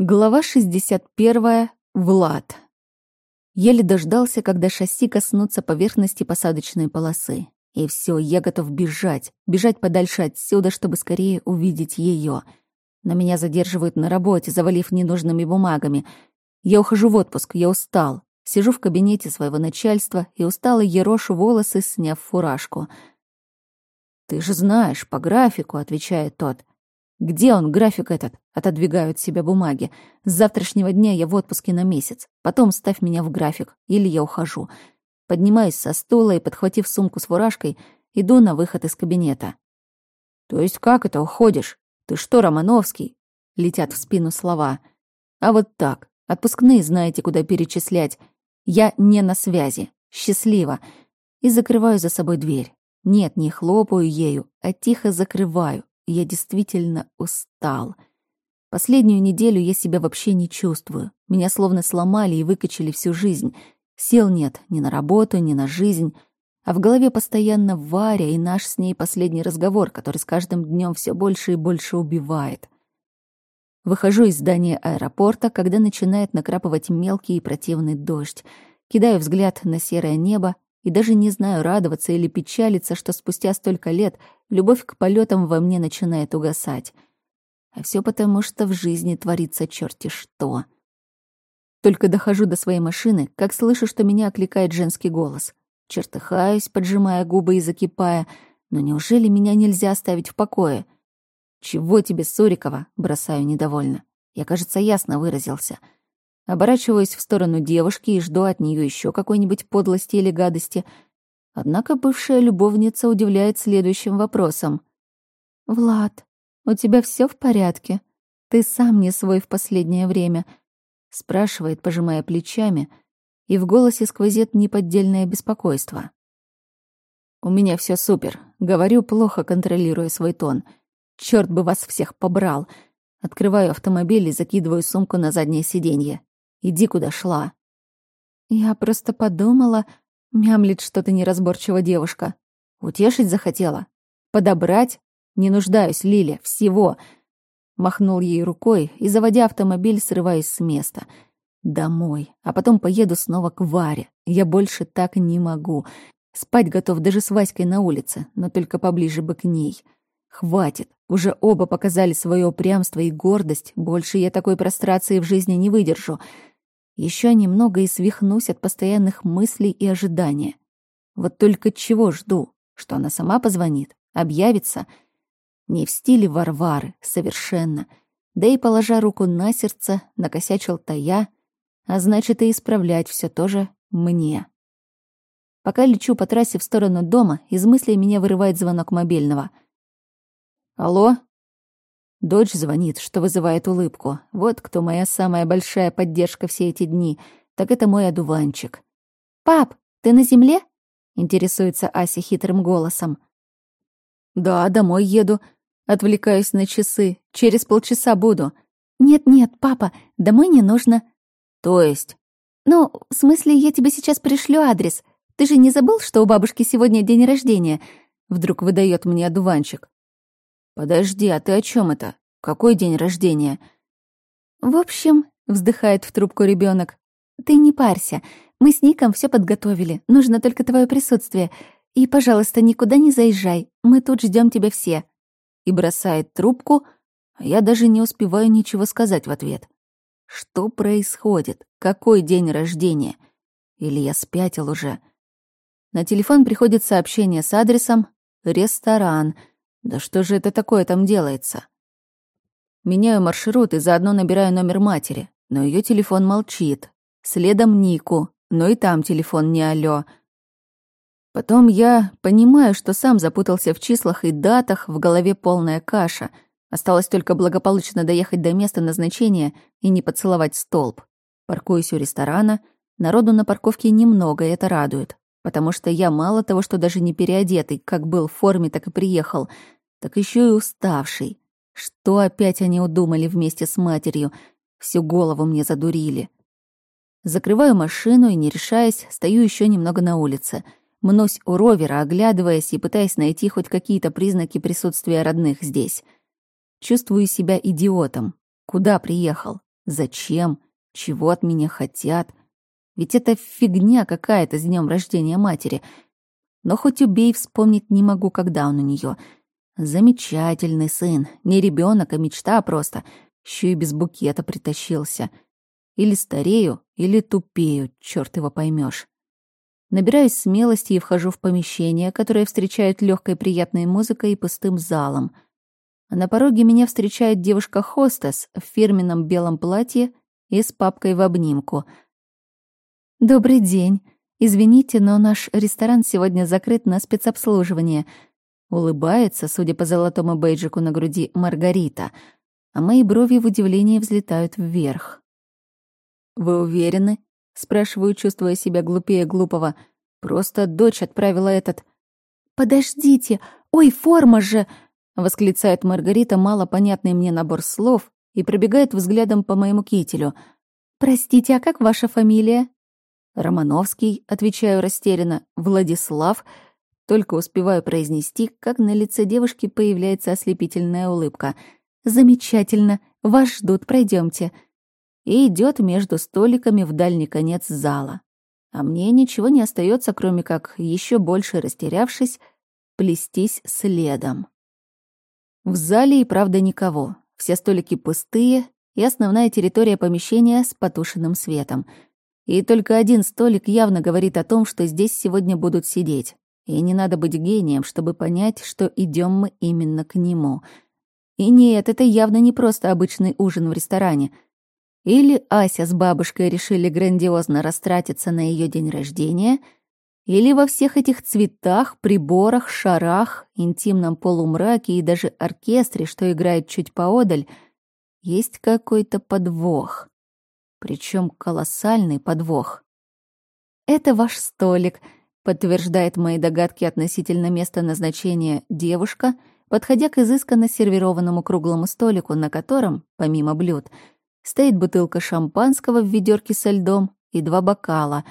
Глава 61. Влад. Еле дождался, когда шасси коснутся поверхности посадочной полосы. И все, я готов бежать, бежать подальше отсюда, чтобы скорее увидеть ее. Но меня задерживают на работе, завалив ненужными бумагами. Я ухожу в отпуск, я устал. Сижу в кабинете своего начальства и устало ерошу волосы, сняв фуражку. «Ты же знаешь, по графику», — отвечает тот. «Где он, график этот?» — отодвигаю от себя бумаги. «С завтрашнего дня я в отпуске на месяц. Потом ставь меня в график, или я ухожу». Поднимаюсь со стула и, подхватив сумку с фуражкой, иду на выход из кабинета. «То есть как это уходишь? Ты что, Романовский?» — летят в спину слова. «А вот так. Отпускные знаете, куда перечислять. Я не на связи. Счастливо». И закрываю за собой дверь. Нет, не хлопаю ею, а тихо закрываю, я действительно устал. Последнюю неделю я себя вообще не чувствую. Меня словно сломали и выкачали всю жизнь. Сил нет ни на работу, ни на жизнь. А в голове постоянно Варя и наш с ней последний разговор, который с каждым днем все больше и больше убивает. Выхожу из здания аэропорта, когда начинает накрапывать мелкий и противный дождь. Кидаю взгляд на серое небо и даже не знаю, радоваться или печалиться, что спустя столько лет любовь к полетам во мне начинает угасать. А все потому, что в жизни творится черти что. Только дохожу до своей машины, как слышу, что меня окликает женский голос. Чертыхаюсь, поджимая губы и закипая. Но неужели меня нельзя оставить в покое? «Чего тебе, Сурикова?» — бросаю недовольно. Я, кажется, ясно выразился — Оборачиваюсь в сторону девушки и жду от нее еще какой-нибудь подлости или гадости. Однако бывшая любовница удивляет следующим вопросом. «Влад, у тебя все в порядке? Ты сам не свой в последнее время?» спрашивает, пожимая плечами, и в голосе сквозит неподдельное беспокойство. «У меня все супер», — говорю, плохо контролируя свой тон. Черт бы вас всех побрал!» Открываю автомобиль и закидываю сумку на заднее сиденье. Иди, куда шла». «Я просто подумала...» — мямлит что-то неразборчиво девушка. «Утешить захотела? Подобрать? Не нуждаюсь, Лиля, всего!» Махнул ей рукой и, заводя автомобиль, срываюсь с места. Домой. А потом поеду снова к Варе. Я больше так не могу. Спать готов даже с Васькой на улице, но только поближе бы к ней. Хватит. Уже оба показали свое упрямство и гордость. Больше я такой прострации в жизни не выдержу. Еще немного и свихнусь от постоянных мыслей и ожидания. Вот только чего жду? Что она сама позвонит? Объявится? Не в стиле Варвары, совершенно. Да и, положа руку на сердце, накосячил-то я, а значит, и исправлять все тоже мне. Пока лечу по трассе в сторону дома, из мыслей меня вырывает звонок мобильного — «Алло?» Дочь звонит, что вызывает улыбку. Вот кто моя самая большая поддержка все эти дни. Так это мой одуванчик. «Пап, ты на земле?» — интересуется Ася хитрым голосом. «Да, домой еду. Отвлекаюсь на часы. Через полчаса буду». «Нет-нет, папа, домой не нужно». «То есть?» «Ну, в смысле, я тебе сейчас пришлю адрес. Ты же не забыл, что у бабушки сегодня день рождения?» Вдруг выдает мне одуванчик. «Подожди, а ты о чем это? Какой день рождения?» «В общем», — вздыхает в трубку ребенок, «ты не парься. Мы с Ником все подготовили. Нужно только твое присутствие. И, пожалуйста, никуда не заезжай. Мы тут ждем тебя все». И бросает трубку, а я даже не успеваю ничего сказать в ответ. Что происходит? Какой день рождения? Или я спятил уже? На телефон приходит сообщение с адресом «Ресторан», да что же это такое там делается? Меняю маршрут и заодно набираю номер матери, но ее телефон молчит. Следом Нику, но и там телефон не алло. Потом я понимаю, что сам запутался в числах и датах, в голове полная каша. Осталось только благополучно доехать до места назначения и не поцеловать столб. Паркуюсь у ресторана. Народу на парковке немного, и это радует. Потому что я мало того, что даже не переодетый, как был в форме, так и приехал — так еще и уставший. Что опять они удумали вместе с матерью? Всю голову мне задурили. Закрываю машину и, не решаясь, стою еще немного на улице. Мнусь у ровера, оглядываясь и пытаясь найти хоть какие-то признаки присутствия родных здесь. Чувствую себя идиотом. Куда приехал? Зачем? Чего от меня хотят? Ведь это фигня какая-то с днем рождения матери. Но хоть убей, вспомнить не могу, когда он у нее. Замечательный сын. Не ребенок, а мечта просто. Еще и без букета притащился. Или старею, или тупею, черт его поймешь. Набираюсь смелости и вхожу в помещение, которое встречает легкой приятной музыкой и пустым залом. А на пороге меня встречает девушка-хостес в фирменном белом платье и с папкой в обнимку. «Добрый день. Извините, но наш ресторан сегодня закрыт на спецобслуживание». Улыбается, судя по золотому бейджику на груди, Маргарита, а мои брови в удивлении взлетают вверх. «Вы уверены?» Спрашиваю, чувствуя себя глупее глупого. Просто дочь отправила этот... «Подождите! Ой, форма же!» Восклицает Маргарита малопонятный мне набор слов и пробегает взглядом по моему кителю. «Простите, а как ваша фамилия?» «Романовский», — отвечаю растерянно. «Владислав». Только успеваю произнести, как на лице девушки появляется ослепительная улыбка. «Замечательно! Вас ждут, пройдемте и идет между столиками в дальний конец зала. А мне ничего не остается, кроме как, еще больше растерявшись, плестись следом. В зале и правда никого. Все столики пустые, и основная территория помещения с потушенным светом. И только один столик явно говорит о том, что здесь сегодня будут сидеть. И не надо быть гением, чтобы понять, что идем мы именно к нему. И нет, это явно не просто обычный ужин в ресторане — или Ася с бабушкой решили грандиозно растратиться на ее день рождения, или во всех этих цветах, приборах, шарах, интимном полумраке и даже оркестре, что играет чуть поодаль, есть какой-то подвох. Причем колоссальный подвох. «Это ваш столик», — подтверждает мои догадки относительно места назначения девушка, подходя к изысканно сервированному круглому столику, на котором, помимо блюд, — Стоит бутылка шампанского в ведерке со льдом и два бокала.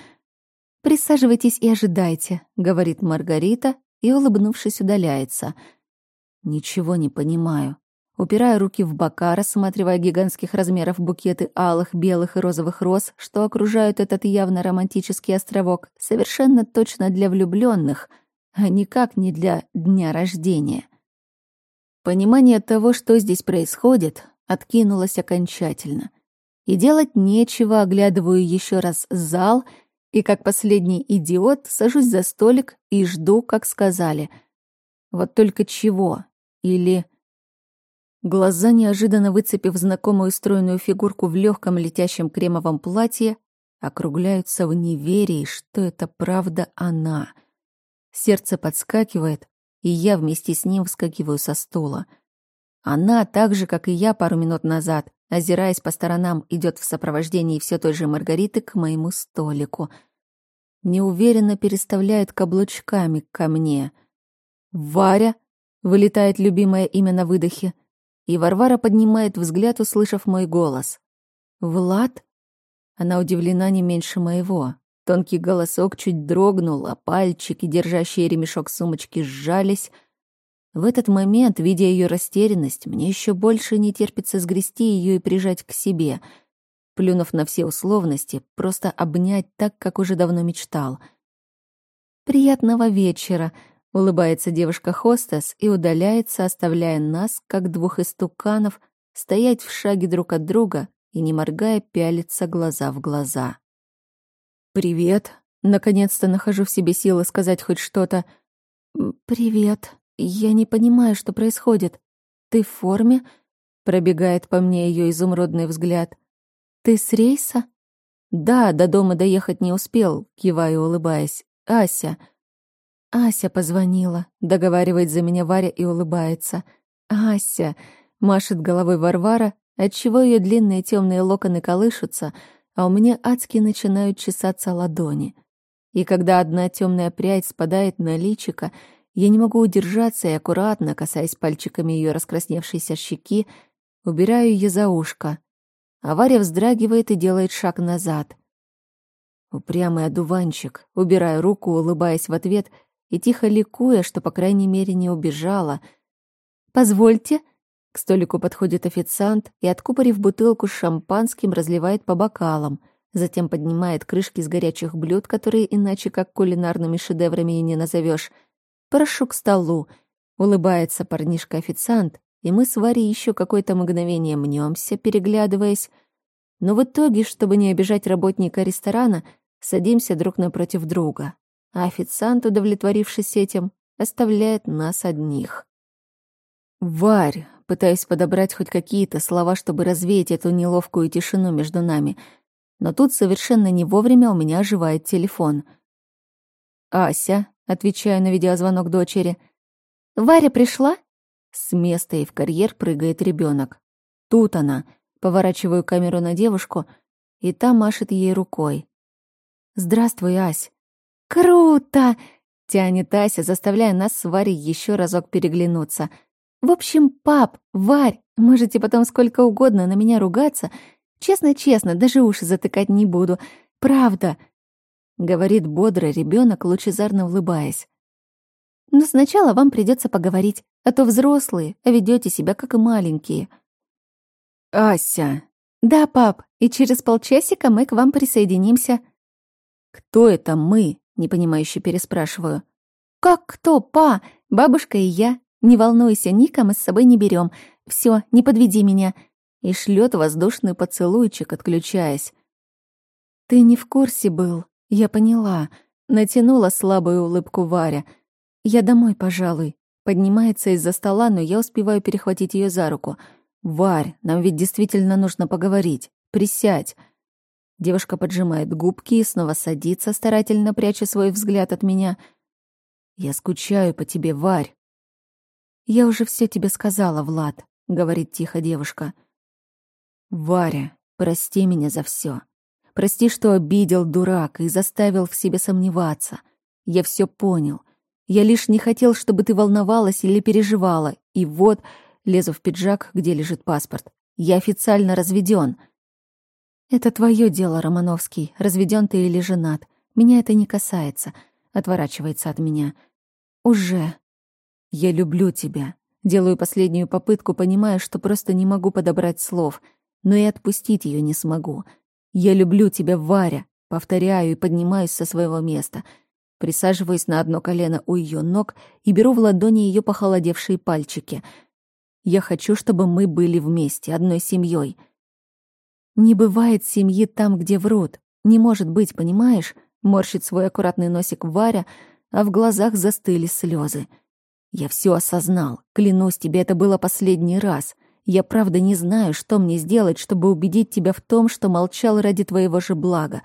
«Присаживайтесь и ожидайте», — говорит Маргарита и, улыбнувшись, удаляется. «Ничего не понимаю». Упирая руки в бока, рассматривая гигантских размеров букеты алых, белых и розовых роз, что окружают этот явно романтический островок, совершенно точно для влюбленных, а никак не для дня рождения. Понимание того, что здесь происходит, откинулась окончательно. И делать нечего, оглядываю еще раз зал и, как последний идиот, сажусь за столик и жду, как сказали. Вот только чего? Или... Глаза, неожиданно выцепив знакомую стройную фигурку в легком летящем кремовом платье, округляются в неверии, что это правда она. Сердце подскакивает, и я вместе с ним вскакиваю со стула — она, так же, как и я пару минут назад, озираясь по сторонам, идет в сопровождении все той же Маргариты к моему столику. Неуверенно переставляет каблучками ко мне. «Варя!» — вылетает любимое имя на выдохе. И Варвара поднимает взгляд, услышав мой голос. «Влад?» Она удивлена не меньше моего. Тонкий голосок чуть дрогнул, а пальчики, держащие ремешок сумочки, сжались — в этот момент, видя ее растерянность, мне еще больше не терпится сгрести ее и прижать к себе, плюнув на все условности, просто обнять так, как уже давно мечтал. «Приятного вечера!» — улыбается девушка-хостес и удаляется, оставляя нас, как двух истуканов, стоять в шаге друг от друга и, не моргая, пялиться глаза в глаза. «Привет!» — наконец-то нахожу в себе силы сказать хоть что-то. «Привет!» «Я не понимаю, что происходит. Ты в форме?» Пробегает по мне ее изумрудный взгляд. «Ты с рейса?» «Да, до дома доехать не успел», — киваю, улыбаясь. «Ася». «Ася позвонила», — договаривает за меня Варя и улыбается. «Ася», — машет головой Варвара, отчего ее длинные темные локоны колышутся, а у меня адски начинают чесаться ладони. И когда одна темная прядь спадает на личико, я не могу удержаться и аккуратно, касаясь пальчиками ее раскрасневшейся щеки, убираю ее за ушко. А Варя вздрагивает и делает шаг назад. Упрямый одуванчик, убирая руку, улыбаясь в ответ и тихо ликуя, что, по крайней мере, не убежала. «Позвольте», К столику подходит официант и, откупорив бутылку с шампанским, разливает по бокалам. Затем поднимает крышки с горячих блюд, которые иначе как кулинарными шедеврами и не назовешь. Прошу к столу. Улыбается парнишка-официант, и мы с Варей еще какое-то мгновение мнемся, переглядываясь. Но в итоге, чтобы не обижать работника ресторана, садимся друг напротив друга. А официант, удовлетворившись этим, оставляет нас одних. «Варь!» пытаясь подобрать хоть какие-то слова, чтобы развеять эту неловкую тишину между нами. Но тут совершенно не вовремя у меня оживает телефон. «Ася», — отвечаю на видеозвонок дочери. «Варя пришла?» С места и в карьер прыгает ребенок. Тут она. Поворачиваю камеру на девушку, и та машет ей рукой. «Здравствуй, Ась». «Круто!» — тянет Ася, заставляя нас с Варей еще разок переглянуться — в общем, пап, Варь, можете потом сколько угодно на меня ругаться. Честно-честно, даже уши затыкать не буду. Правда. Говорит бодро ребенок, лучезарно улыбаясь. Но сначала вам придется поговорить, а то взрослые, а ведете себя как и маленькие. Ася. Да, пап, и через полчасика мы к вам присоединимся. Кто это мы? Непонимающе переспрашиваю. Как кто, па? Бабушка и я. Не волнуйся, Ника мы с собой не берем. Все, не подведи меня. И шлет воздушный поцелуйчик, отключаясь. Ты не в курсе был, я поняла. Натянула слабую улыбку Варя. Я домой, пожалуй. Поднимается из-за стола, но я успеваю перехватить ее за руку. «Варь, нам ведь действительно нужно поговорить. Присядь». Девушка поджимает губки и снова садится, старательно пряча свой взгляд от меня. «Я скучаю по тебе, Варь. «Я уже все тебе сказала, Влад», — говорит тихо девушка. «Варя, прости меня за все. Прости, что обидел дурак и заставил в себе сомневаться. Я все понял. Я лишь не хотел, чтобы ты волновалась или переживала. И вот, лезу в пиджак, где лежит паспорт. Я официально разведен. Это твое дело, Романовский, разведен ты или женат. Меня это не касается. Отворачивается от меня. Уже. «Я люблю тебя». Делаю последнюю попытку, понимая, что просто не могу подобрать слов, но и отпустить ее не смогу. «Я люблю тебя, Варя», повторяю и поднимаюсь со своего места. Присаживаюсь на одно колено у ее ног и беру в ладони ее похолодевшие пальчики. Я хочу, чтобы мы были вместе, одной семьей. Не бывает семьи там, где врут. Не может быть, понимаешь? Морщит свой аккуратный носик Варя, а в глазах застыли слезы. Я все осознал. Клянусь тебе, это было последний раз. Я правда не знаю, что мне сделать, чтобы убедить тебя в том, что молчал ради твоего же блага.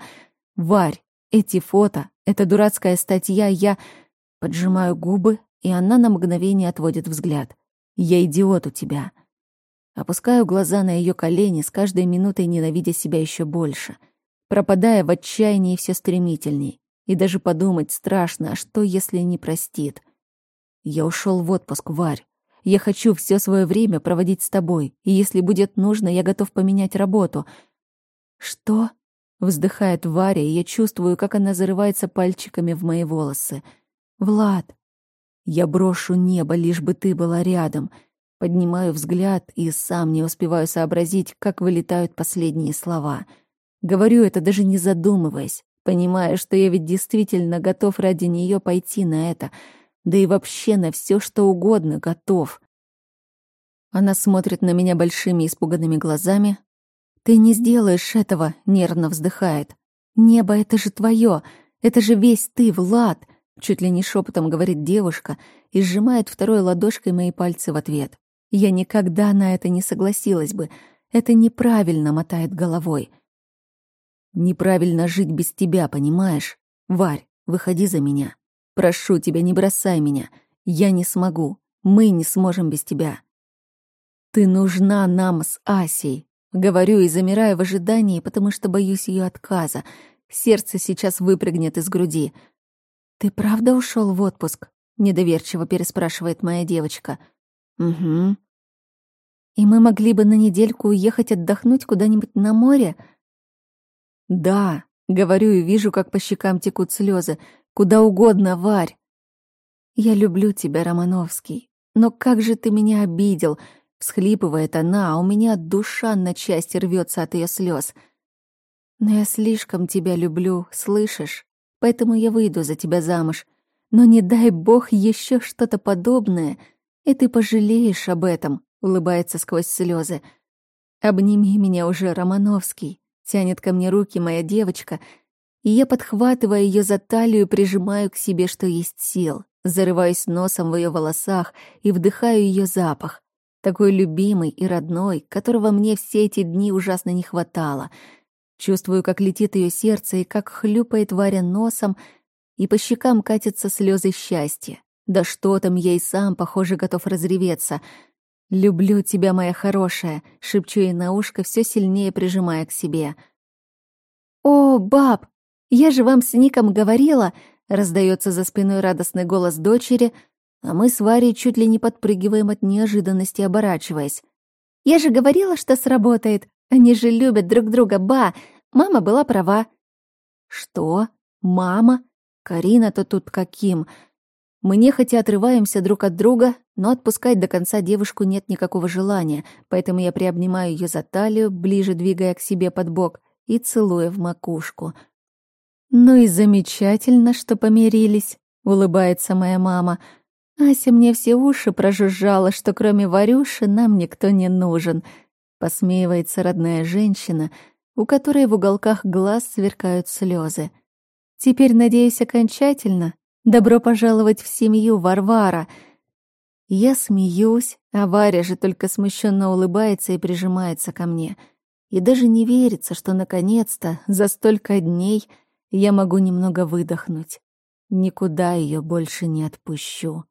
Варь, эти фото, эта дурацкая статья, я... Поджимаю губы, и она на мгновение отводит взгляд. Я идиот у тебя. Опускаю глаза на ее колени, с каждой минутой ненавидя себя еще больше. Пропадая в отчаянии все стремительней. И даже подумать страшно, а что, если не простит — я ушел в отпуск, Варь. Я хочу все свое время проводить с тобой, и если будет нужно, я готов поменять работу. Что? Вздыхает Варя, и я чувствую, как она зарывается пальчиками в мои волосы. Влад, я брошу небо, лишь бы ты была рядом. Поднимаю взгляд и сам не успеваю сообразить, как вылетают последние слова. Говорю это даже не задумываясь, понимая, что я ведь действительно готов ради нее пойти на это — да и вообще на все, что угодно готов. Она смотрит на меня большими испуганными глазами. «Ты не сделаешь этого», — нервно вздыхает. «Небо — это же твое, это же весь ты, Влад», — чуть ли не шепотом говорит девушка и сжимает второй ладошкой мои пальцы в ответ. «Я никогда на это не согласилась бы. Это неправильно», — мотает головой. «Неправильно жить без тебя, понимаешь? Варь, выходи за меня». Прошу тебя, не бросай меня. Я не смогу. Мы не сможем без тебя. Ты нужна нам с Асей. Говорю и замираю в ожидании, потому что боюсь ее отказа. Сердце сейчас выпрыгнет из груди. Ты правда ушел в отпуск? Недоверчиво переспрашивает моя девочка. Угу. И мы могли бы на недельку уехать отдохнуть куда-нибудь на море? Да, говорю и вижу, как по щекам текут слезы. Куда угодно, Варь. Я люблю тебя, Романовский. Но как же ты меня обидел. Всхлипывает она, а у меня душа на части рвется от ее слез. Но я слишком тебя люблю, слышишь? Поэтому я выйду за тебя замуж. Но не дай бог еще что-то подобное, и ты пожалеешь об этом, улыбается сквозь слезы. Обними меня уже, Романовский. Тянет ко мне руки моя девочка, и я подхватываю ее за талию прижимаю к себе, что есть сил. Зарываюсь носом в ее волосах и вдыхаю ее запах такой любимый и родной, которого мне все эти дни ужасно не хватало. Чувствую, как летит ее сердце и как хлюпает Варя носом, и по щекам катятся слезы счастья. Да что там, я и сам, похоже, готов разреветься. «Люблю тебя, моя хорошая», — шепчу ей на ушко, все сильнее прижимая к себе. «О, баб, я же вам с Ником говорила», — раздается за спиной радостный голос дочери — а мы с Варей чуть ли не подпрыгиваем от неожиданности, оборачиваясь. «Я же говорила, что сработает. Они же любят друг друга, ба! Мама была права». «Что? Мама? Карина-то тут каким?» Мы нехотя отрываемся друг от друга, но отпускать до конца девушку нет никакого желания, поэтому я приобнимаю ее за талию, ближе двигая к себе под бок и целуя в макушку. «Ну и замечательно, что помирились», — улыбается моя мама — Ася мне все уши прожужжала, что кроме Варюши нам никто не нужен. Посмеивается родная женщина, у которой в уголках глаз сверкают слезы. Теперь, надеюсь, окончательно. Добро пожаловать в семью, Варвара. Я смеюсь, а Варя же только смущенно улыбается и прижимается ко мне. И даже не верится, что наконец-то за столько дней я могу немного выдохнуть. Никуда ее больше не отпущу.